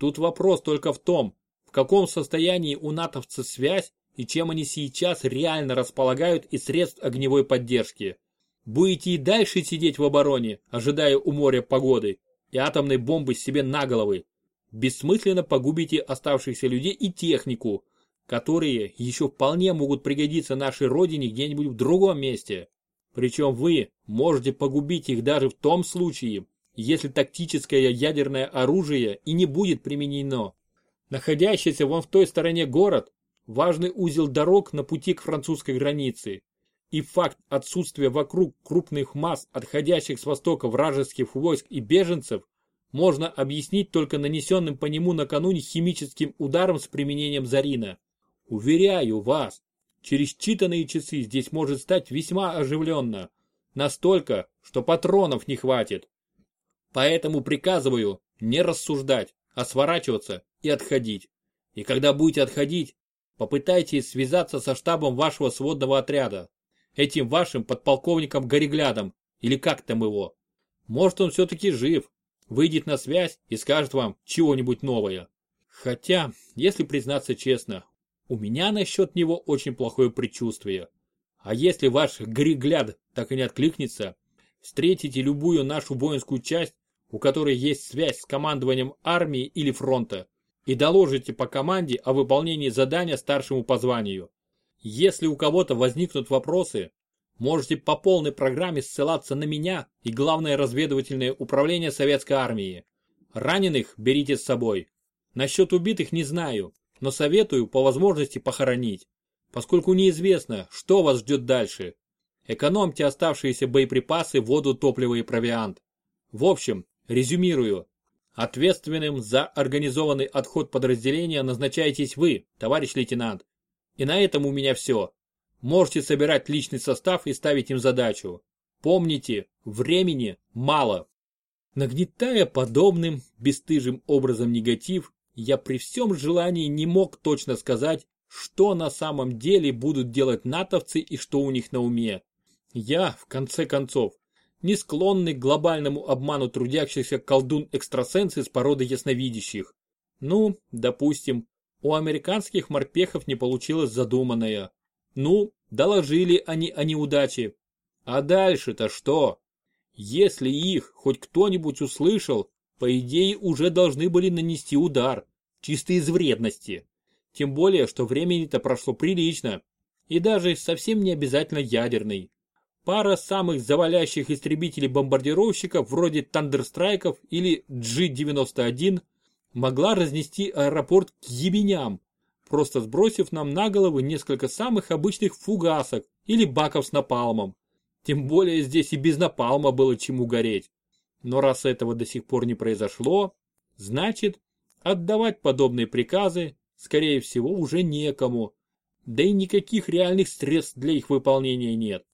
Тут вопрос только в том, в каком состоянии у натовцев связь и чем они сейчас реально располагают из средств огневой поддержки. Будете и дальше сидеть в обороне, ожидая у моря погоды и атомной бомбы себе на головы. бессмысленно погубите оставшихся людей и технику, которые еще вполне могут пригодиться нашей родине где-нибудь в другом месте. Причем вы можете погубить их даже в том случае, если тактическое ядерное оружие и не будет применено. Находящийся вон в той стороне город – важный узел дорог на пути к французской границе. И факт отсутствия вокруг крупных масс, отходящих с востока вражеских войск и беженцев, можно объяснить только нанесенным по нему накануне химическим ударом с применением зарина. Уверяю вас, через считанные часы здесь может стать весьма оживленно. Настолько, что патронов не хватит. Поэтому приказываю не рассуждать, а сворачиваться и отходить. И когда будете отходить, попытайтесь связаться со штабом вашего сводного отряда. Этим вашим подполковником Гореглядом, или как там его. Может он все-таки жив, выйдет на связь и скажет вам чего-нибудь новое. Хотя, если признаться честно, у меня насчет него очень плохое предчувствие. А если ваш григляд так и не откликнется, встретите любую нашу воинскую часть, у которой есть связь с командованием армии или фронта, и доложите по команде о выполнении задания старшему по званию. Если у кого-то возникнут вопросы, можете по полной программе ссылаться на меня и Главное разведывательное управление Советской Армии. Раненых берите с собой. Насчет убитых не знаю, но советую по возможности похоронить, поскольку неизвестно, что вас ждет дальше. Экономьте оставшиеся боеприпасы, воду, топливо и провиант. В общем, резюмирую. Ответственным за организованный отход подразделения назначаетесь вы, товарищ лейтенант. И на этом у меня все. Можете собирать личный состав и ставить им задачу. Помните, времени мало. Нагнетая подобным, бесстыжим образом негатив, я при всем желании не мог точно сказать, что на самом деле будут делать натовцы и что у них на уме. Я, в конце концов, не склонный к глобальному обману трудящихся колдун-экстрасенс из породы ясновидящих. Ну, допустим, у американских морпехов не получилось задуманное. Ну, доложили они о неудаче. А дальше-то что? Если их хоть кто-нибудь услышал, по идее уже должны были нанести удар, чисто из вредности. Тем более, что времени-то прошло прилично, и даже совсем не обязательно ядерный. Пара самых завалящих истребителей-бомбардировщиков вроде Тандерстрайков или G-91 могла разнести аэропорт к ебеням, просто сбросив нам на головы несколько самых обычных фугасок или баков с напалмом. Тем более здесь и без напалма было чему гореть. Но раз этого до сих пор не произошло, значит, отдавать подобные приказы, скорее всего, уже некому. Да и никаких реальных средств для их выполнения нет.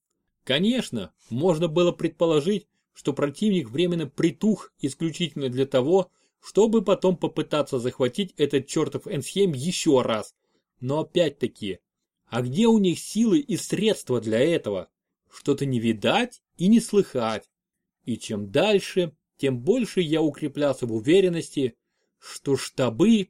Конечно, можно было предположить, что противник временно притух исключительно для того, чтобы потом попытаться захватить этот чертов Энсхейм еще раз. Но опять-таки, а где у них силы и средства для этого? Что-то не видать и не слыхать. И чем дальше, тем больше я укреплялся в уверенности, что штабы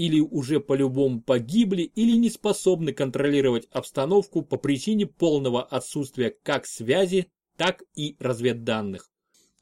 или уже по-любому погибли или не способны контролировать обстановку по причине полного отсутствия как связи, так и разведданных.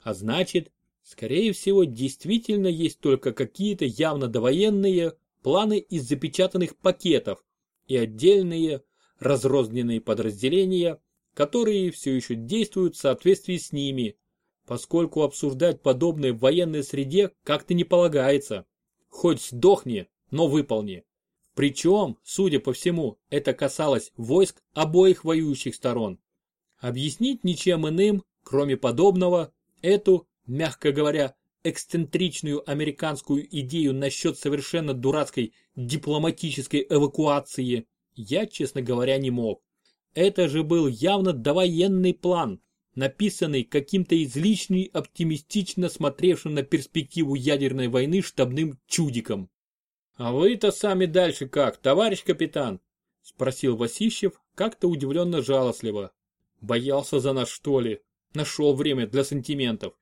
А значит, Скорее всего, действительно есть только какие-то явно довоенные планы из запечатанных пакетов и отдельные разрозненные подразделения, которые все еще действуют в соответствии с ними, поскольку обсуждать подобное в военной среде как-то не полагается. Хоть сдохни, но выполни. Причем, судя по всему, это касалось войск обоих воюющих сторон. Объяснить ничем иным, кроме подобного, эту мягко говоря, эксцентричную американскую идею насчет совершенно дурацкой дипломатической эвакуации, я, честно говоря, не мог. Это же был явно довоенный план, написанный каким-то излишне оптимистично смотревшим на перспективу ядерной войны штабным чудиком. «А вы-то сами дальше как, товарищ капитан?» – спросил Васищев как-то удивленно жалостливо. «Боялся за нас, что ли? Нашел время для сантиментов».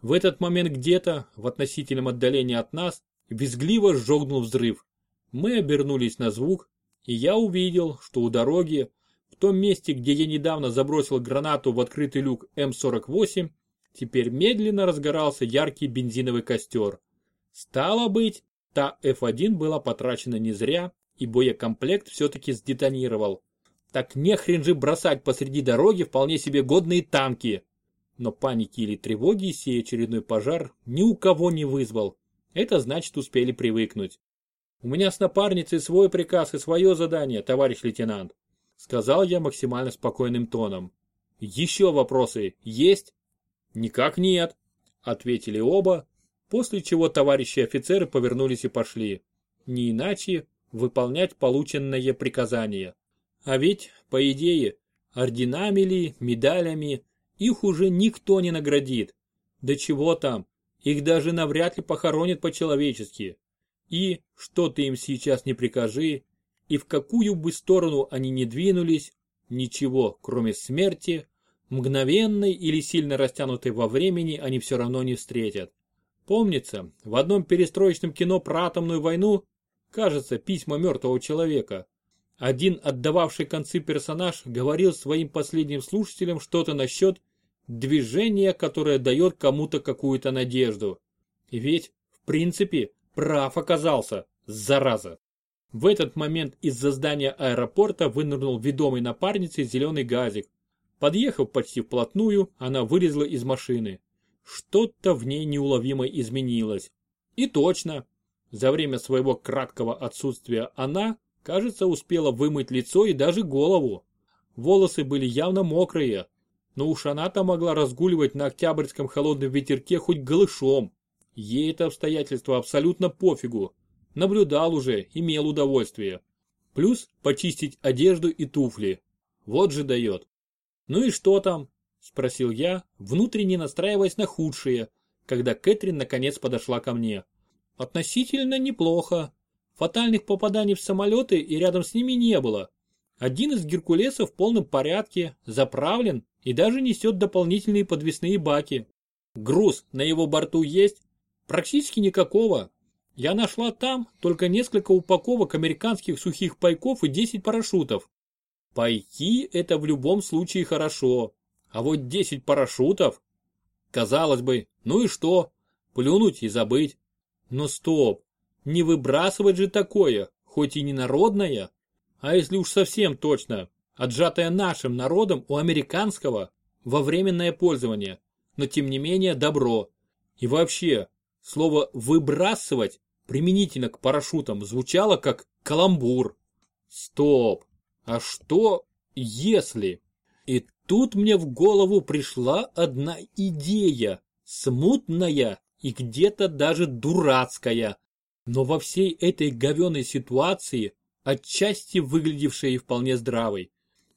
В этот момент где-то, в относительном отдалении от нас, визгливо сжогнул взрыв. Мы обернулись на звук, и я увидел, что у дороги, в том месте, где я недавно забросил гранату в открытый люк М48, теперь медленно разгорался яркий бензиновый костер. Стало быть, Та F1 была потрачена не зря, и боекомплект все-таки сдетонировал. Так нехрен же бросать посреди дороги вполне себе годные танки. Но паники или тревоги сей очередной пожар ни у кого не вызвал. Это значит успели привыкнуть. У меня с напарницей свой приказ и свое задание, товарищ лейтенант. Сказал я максимально спокойным тоном. Еще вопросы есть? Никак нет, ответили оба, после чего товарищи офицеры повернулись и пошли. Не иначе выполнять полученное приказание. А ведь, по идее, орденами ли, медалями, их уже никто не наградит. Да чего там, их даже навряд ли похоронят по-человечески. И, что ты им сейчас не прикажи, и в какую бы сторону они ни двинулись, ничего, кроме смерти, мгновенной или сильно растянутой во времени они все равно не встретят. Помнится, в одном перестроечном кино про атомную войну, кажется, письма мертвого человека, один отдававший концы персонаж говорил своим последним слушателям что-то насчет движения, которое дает кому-то какую-то надежду. И ведь, в принципе, прав оказался, зараза. В этот момент из-за здания аэропорта вынырнул ведомый напарницей зеленый газик. Подъехав почти вплотную, она вылезла из машины. Что-то в ней неуловимо изменилось. И точно, за время своего краткого отсутствия она, кажется, успела вымыть лицо и даже голову. Волосы были явно мокрые, но уж она-то могла разгуливать на октябрьском холодном ветерке хоть голышом. Ей это обстоятельство абсолютно пофигу. Наблюдал уже, имел удовольствие. Плюс почистить одежду и туфли. Вот же дает. Ну и что там? Спросил я, внутренне настраиваясь на худшее, когда Кэтрин наконец подошла ко мне. Относительно неплохо. Фатальных попаданий в самолеты и рядом с ними не было. Один из Геркулесов в полном порядке, заправлен и даже несет дополнительные подвесные баки. Груз на его борту есть? Практически никакого. Я нашла там только несколько упаковок американских сухих пайков и 10 парашютов. Пайки это в любом случае хорошо. А вот 10 парашютов? Казалось бы, ну и что? Плюнуть и забыть. Но стоп, не выбрасывать же такое, хоть и не народное. А если уж совсем точно, отжатое нашим народом у американского во временное пользование, но тем не менее добро. И вообще, слово «выбрасывать» применительно к парашютам звучало как каламбур. Стоп, а что если? И тут мне в голову пришла одна идея, смутная и где-то даже дурацкая, но во всей этой говеной ситуации отчасти выглядевшая и вполне здравой.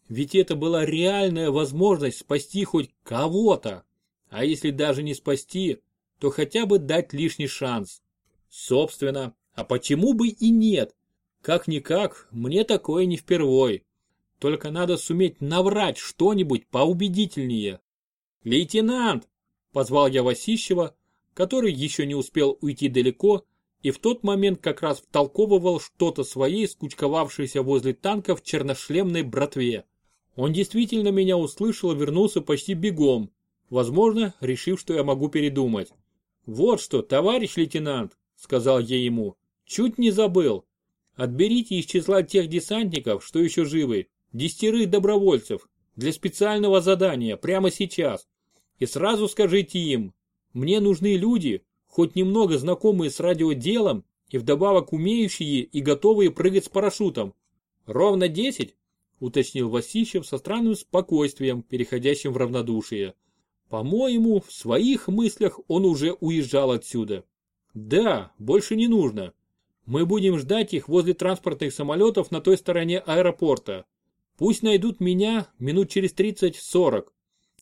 Ведь это была реальная возможность спасти хоть кого-то. А если даже не спасти, то хотя бы дать лишний шанс. Собственно, а почему бы и нет? Как-никак, мне такое не впервой. Только надо суметь наврать что-нибудь поубедительнее. «Лейтенант!» – позвал я Васищева, который еще не успел уйти далеко и в тот момент как раз втолковывал что-то своей скучковавшейся возле танка в черношлемной братве. Он действительно меня услышал и вернулся почти бегом, возможно, решив, что я могу передумать. «Вот что, товарищ лейтенант», — сказал я ему, — «чуть не забыл. Отберите из числа тех десантников, что еще живы, десятерых добровольцев для специального задания прямо сейчас. И сразу скажите им, мне нужны люди, хоть немного знакомые с радиоделом и вдобавок умеющие и готовые прыгать с парашютом. Ровно десять, уточнил Васищев со странным спокойствием, переходящим в равнодушие. По-моему, в своих мыслях он уже уезжал отсюда. Да, больше не нужно. Мы будем ждать их возле транспортных самолетов на той стороне аэропорта. Пусть найдут меня минут через 30-40.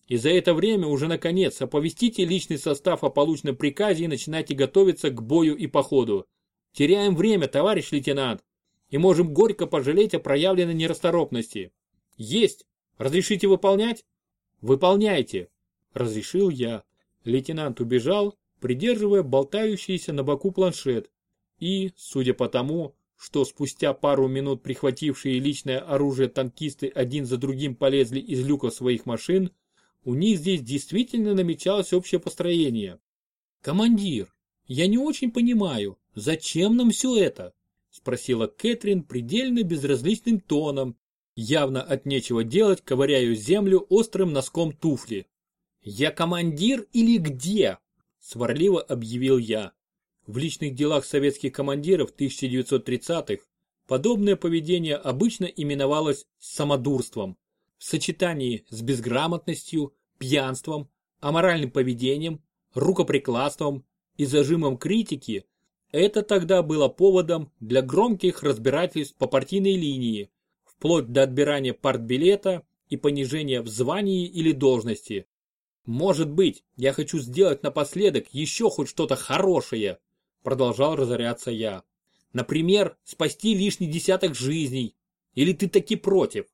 И за это время уже наконец оповестите личный состав о полученном приказе и начинайте готовиться к бою и походу. Теряем время, товарищ лейтенант, и можем горько пожалеть о проявленной нерасторопности. Есть. Разрешите выполнять? Выполняйте. Разрешил я. Лейтенант убежал, придерживая болтающийся на боку планшет. И, судя по тому, что спустя пару минут прихватившие личное оружие танкисты один за другим полезли из люков своих машин, у них здесь действительно намечалось общее построение. «Командир, я не очень понимаю, зачем нам все это? Спросила Кэтрин предельно безразличным тоном, явно от нечего делать, ковыряю землю острым носком туфли. «Я командир или где?» – сварливо объявил я. В личных делах советских командиров 1930-х подобное поведение обычно именовалось самодурством. В сочетании с безграмотностью, пьянством, аморальным поведением, рукоприкладством и зажимом критики, это тогда было поводом для громких разбирательств по партийной линии, вплоть до отбирания партбилета и понижения в звании или должности. Может быть, я хочу сделать напоследок еще хоть что-то хорошее, продолжал разоряться я. Например, спасти лишний десяток жизней. Или ты таки против?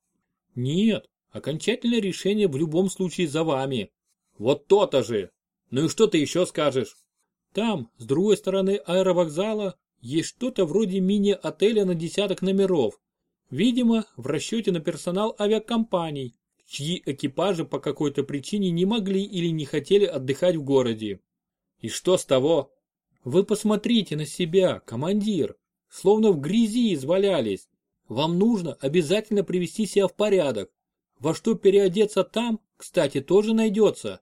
Нет, окончательное решение в любом случае за вами. Вот то-то же. Ну и что ты еще скажешь? Там, с другой стороны аэровокзала, есть что-то вроде мини-отеля на десяток номеров. Видимо, в расчете на персонал авиакомпаний, чьи экипажи по какой-то причине не могли или не хотели отдыхать в городе. И что с того? Вы посмотрите на себя, командир, словно в грязи извалялись. Вам нужно обязательно привести себя в порядок. Во что переодеться там, кстати, тоже найдется.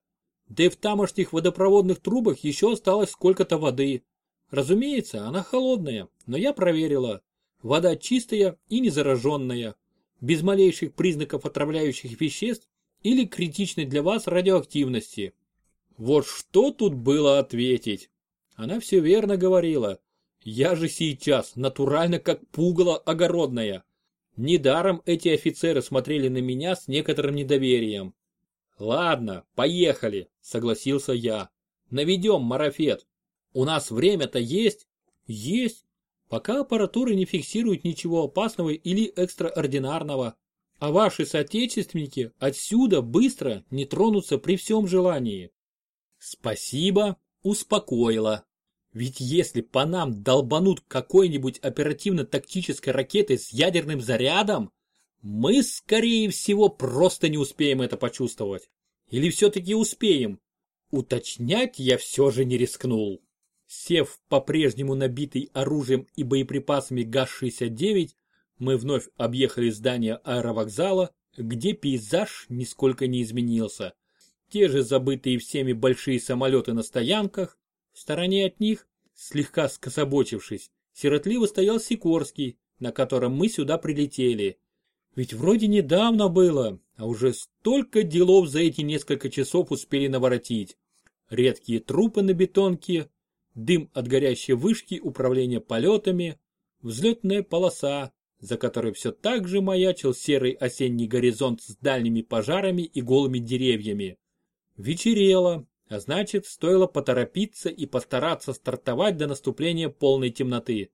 Да и в тамошних водопроводных трубах еще осталось сколько-то воды. Разумеется, она холодная, но я проверила. Вода чистая и незараженная без малейших признаков отравляющих веществ или критичной для вас радиоактивности. Вот что тут было ответить? Она все верно говорила. Я же сейчас натурально как пугало огородная. Недаром эти офицеры смотрели на меня с некоторым недоверием. Ладно, поехали, согласился я. Наведем марафет. У нас время-то есть? Есть, пока аппаратура не фиксирует ничего опасного или экстраординарного. А ваши соотечественники отсюда быстро не тронутся при всем желании. Спасибо, успокоила. Ведь если по нам долбанут какой-нибудь оперативно-тактической ракетой с ядерным зарядом, мы, скорее всего, просто не успеем это почувствовать. Или все-таки успеем? Уточнять я все же не рискнул. Сев по-прежнему набитый оружием и боеприпасами ГАЗ-69, мы вновь объехали здание аэровокзала, где пейзаж нисколько не изменился. Те же забытые всеми большие самолеты на стоянках, в стороне от них, слегка скособочившись, сиротливо стоял Сикорский, на котором мы сюда прилетели. Ведь вроде недавно было, а уже столько делов за эти несколько часов успели наворотить. Редкие трупы на бетонке, дым от горящей вышки управления полетами, взлетная полоса, за которой все так же маячил серый осенний горизонт с дальними пожарами и голыми деревьями. Вечерело, а значит, стоило поторопиться и постараться стартовать до наступления полной темноты.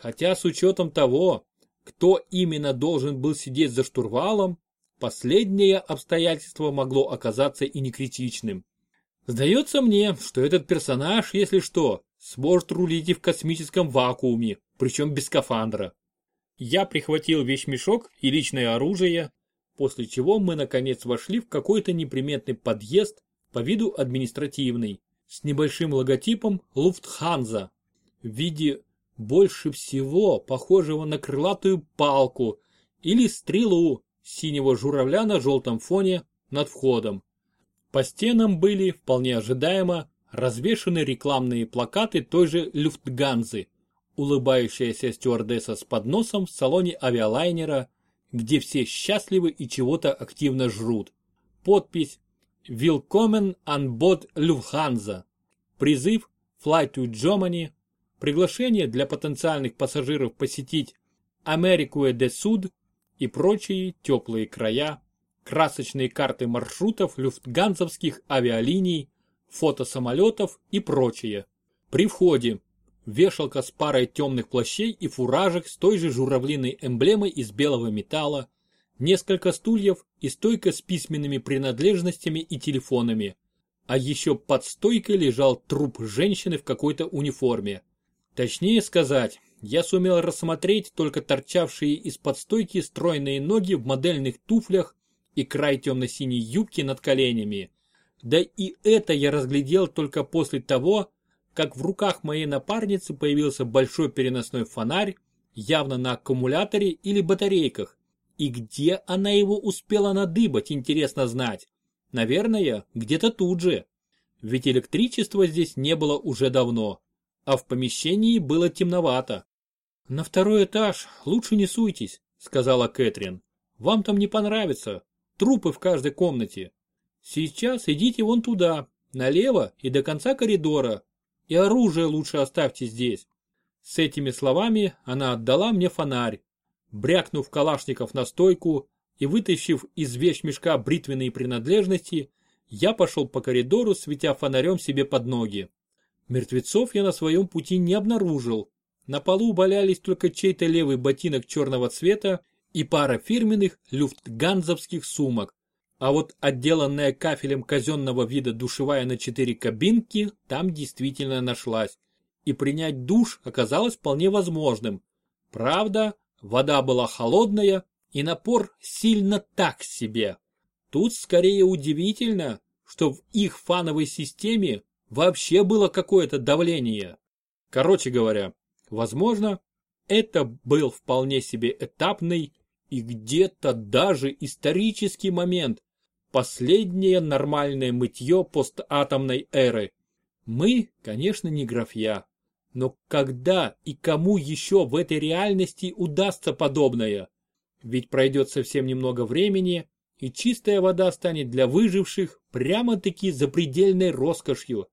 Хотя с учетом того, кто именно должен был сидеть за штурвалом, последнее обстоятельство могло оказаться и не критичным. Сдается мне, что этот персонаж, если что, сможет рулить и в космическом вакууме, причем без скафандра. Я прихватил вещмешок и личное оружие, после чего мы наконец вошли в какой-то неприметный подъезд, по виду административный, с небольшим логотипом Луфтханза в виде больше всего похожего на крылатую палку или стрелу синего журавля на желтом фоне над входом. По стенам были, вполне ожидаемо, развешаны рекламные плакаты той же Люфтганзы, улыбающаяся стюардесса с подносом в салоне авиалайнера, где все счастливы и чего-то активно жрут. Подпись «Willkommen an Bord Lufthansa». Призыв «Fly to Germany». Приглашение для потенциальных пассажиров посетить Америку де Суд и прочие теплые края красочные карты маршрутов люфтганзовских авиалиний, фото самолетов и прочее. При входе вешалка с парой темных плащей и фуражек с той же журавлиной эмблемой из белого металла, несколько стульев и стойка с письменными принадлежностями и телефонами. А еще под стойкой лежал труп женщины в какой-то униформе. Точнее сказать, я сумел рассмотреть только торчавшие из-под стойки стройные ноги в модельных туфлях и край темно-синей юбки над коленями. Да и это я разглядел только после того, как в руках моей напарницы появился большой переносной фонарь, явно на аккумуляторе или батарейках. И где она его успела надыбать, интересно знать. Наверное, где-то тут же. Ведь электричества здесь не было уже давно, а в помещении было темновато. «На второй этаж лучше не суйтесь», — сказала Кэтрин. «Вам там не понравится. Трупы в каждой комнате. Сейчас идите вон туда, налево и до конца коридора. И оружие лучше оставьте здесь». С этими словами она отдала мне фонарь. Брякнув калашников на стойку и вытащив из вещмешка бритвенные принадлежности, я пошел по коридору, светя фонарем себе под ноги. Мертвецов я на своем пути не обнаружил. На полу валялись только чей-то левый ботинок черного цвета и пара фирменных люфтганзовских сумок. А вот отделанная кафелем казенного вида душевая на четыре кабинки там действительно нашлась. И принять душ оказалось вполне возможным. Правда, вода была холодная и напор сильно так себе. Тут скорее удивительно, что в их фановой системе вообще было какое-то давление. Короче говоря, возможно, это был вполне себе этапный и где-то даже исторический момент, последнее нормальное мытье постатомной эры. Мы, конечно, не графья, но когда и кому еще в этой реальности удастся подобное? Ведь пройдет совсем немного времени, и чистая вода станет для выживших прямо-таки запредельной роскошью.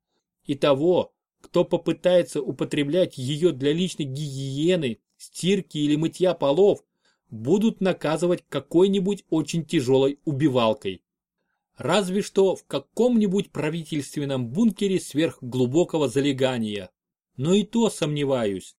И того, кто попытается употреблять ее для личной гигиены, стирки или мытья полов, будут наказывать какой-нибудь очень тяжелой убивалкой. Разве что в каком-нибудь правительственном бункере сверхглубокого залегания. Но и то сомневаюсь.